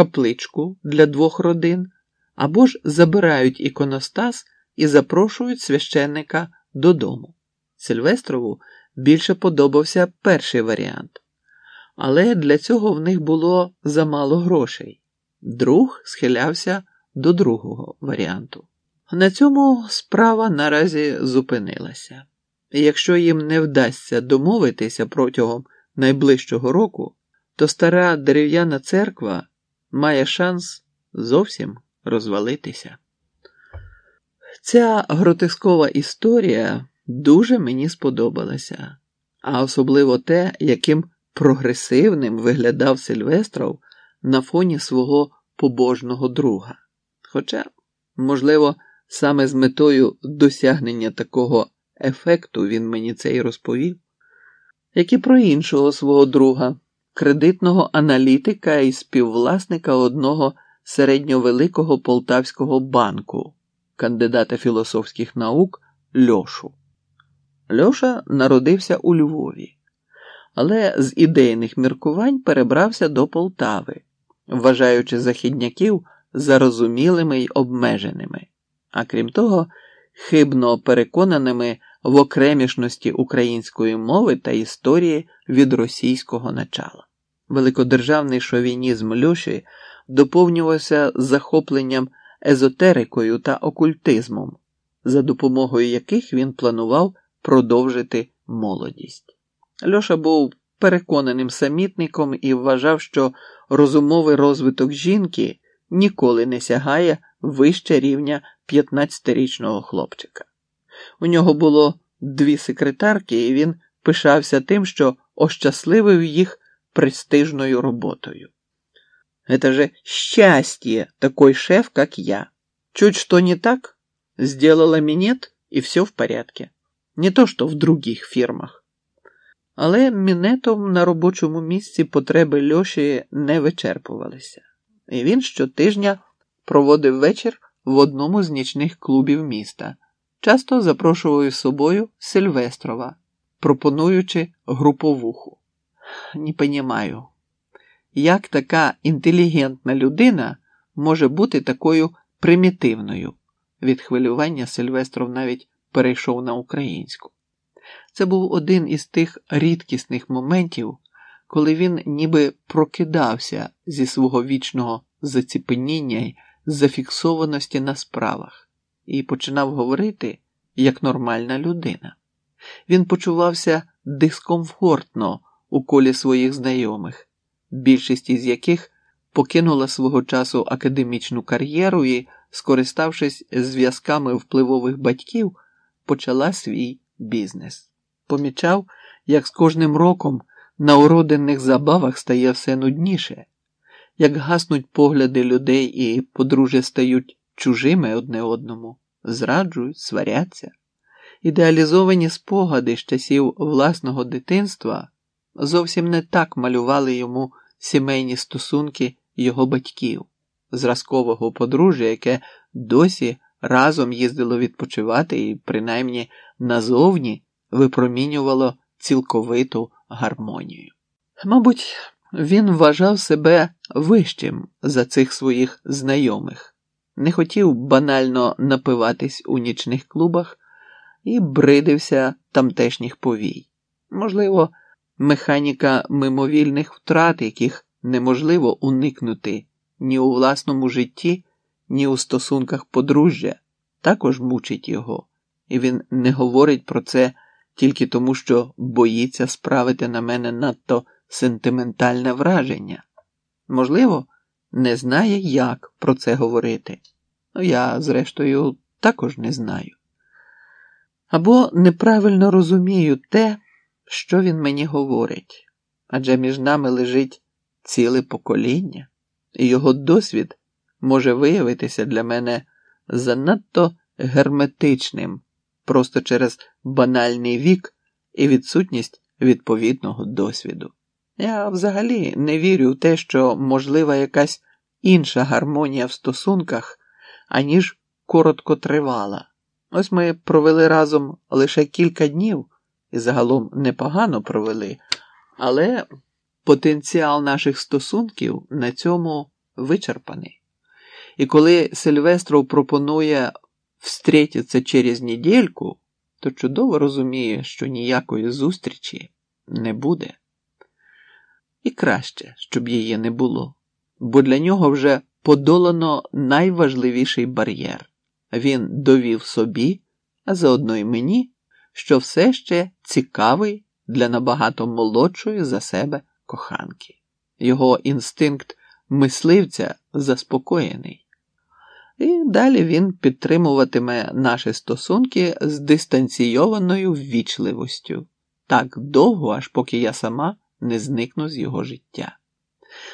капличку для двох родин, або ж забирають іконостас і запрошують священника додому. Сильвестрову більше подобався перший варіант, але для цього в них було замало грошей. Друг схилявся до другого варіанту. На цьому справа наразі зупинилася. Якщо їм не вдасться домовитися протягом найближчого року, то стара дерев'яна церква має шанс зовсім розвалитися. Ця гротискова історія дуже мені сподобалася, а особливо те, яким прогресивним виглядав Сильвестров на фоні свого побожного друга. Хоча, можливо, саме з метою досягнення такого ефекту він мені це й розповів, як і про іншого свого друга, кредитного аналітика і співвласника одного середньовеликого полтавського банку, кандидата філософських наук Льошу. Льоша народився у Львові, але з ідейних міркувань перебрався до Полтави, вважаючи західняків зарозумілими й обмеженими, а крім того, хибно переконаними в окремішності української мови та історії від російського начала. Великодержавний шовінізм Льоші доповнювався захопленням езотерикою та окультизмом, за допомогою яких він планував продовжити молодість. Льоша був переконаним самітником і вважав, що розумовий розвиток жінки ніколи не сягає вище рівня 15-річного хлопчика. У нього було дві секретарки, і він пишався тим, що ощасливив їх престижною роботою. Это же счастье, такой шеф, как я. Чуть что не так, сделала минет, и все в порядке. Не то, що в других фірмах. Але мінетом на робочому місці потреби Льоші не вичерпувалися, і він щотижня проводив вечір в одному з нічних клубів міста, часто запрошував з собою Сильвестрова, пропонуючи груповуху. Не понімаю, як така інтелігентна людина може бути такою примітивною. Від хвилювання Сильвестров навіть перейшов на українську. Це був один із тих рідкісних моментів, коли він ніби прокидався зі свого вічного заціпеніння й зафіксованості на справах і починав говорити як нормальна людина. Він почувався дискомфортно у колі своїх знайомих, більшість із яких покинула свого часу академічну кар'єру і, скориставшись зв'язками впливових батьків, почала свій бізнес. Помічав, як з кожним роком на уродинних забавах стає все нудніше, як гаснуть погляди людей і подружжя стають чужими одне одному, зраджують, сваряться. Ідеалізовані спогади з часів власного дитинства зовсім не так малювали йому сімейні стосунки його батьків, зразкового подружжя, яке досі разом їздило відпочивати і, принаймні, назовні випромінювало цілковиту гармонію. Мабуть, він вважав себе вищим за цих своїх знайомих, не хотів банально напиватись у нічних клубах і бридився тамтешніх повій. Можливо, механіка мимовільних втрат, яких неможливо уникнути ні у власному житті, ні у стосунках подружжя, також мучить його, і він не говорить про це тільки тому, що боїться справити на мене надто сентиментальне враження. Можливо, не знає, як про це говорити. Ну, я, зрештою, також не знаю. Або неправильно розумію те, що він мені говорить, адже між нами лежить ціле покоління, і його досвід може виявитися для мене занадто герметичним просто через банальний вік і відсутність відповідного досвіду. Я взагалі не вірю в те, що можлива якась інша гармонія в стосунках, аніж короткотривала. Ось ми провели разом лише кілька днів і загалом непогано провели, але потенціал наших стосунків на цьому вичерпаний. І коли Сильвестров пропонує встрітися через недільку, то чудово розуміє, що ніякої зустрічі не буде. І краще, щоб її не було, бо для нього вже подолано найважливіший бар'єр. Він довів собі, а заодно й мені, що все ще цікавий для набагато молодшої за себе коханки. Його інстинкт мисливця заспокоєний. І далі він підтримуватиме наші стосунки з дистанційованою ввічливостю так довго, аж поки я сама не зникну з його життя.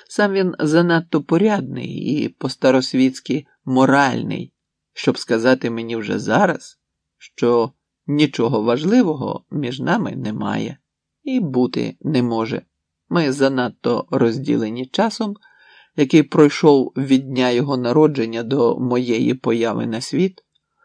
Сам він занадто порядний і по-старосвітськи моральний, щоб сказати мені вже зараз, що нічого важливого між нами немає і бути не може. Ми занадто розділені часом, який пройшов від дня його народження до моєї появи на світ,